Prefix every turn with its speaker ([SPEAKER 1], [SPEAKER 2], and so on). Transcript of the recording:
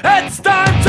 [SPEAKER 1] It's time.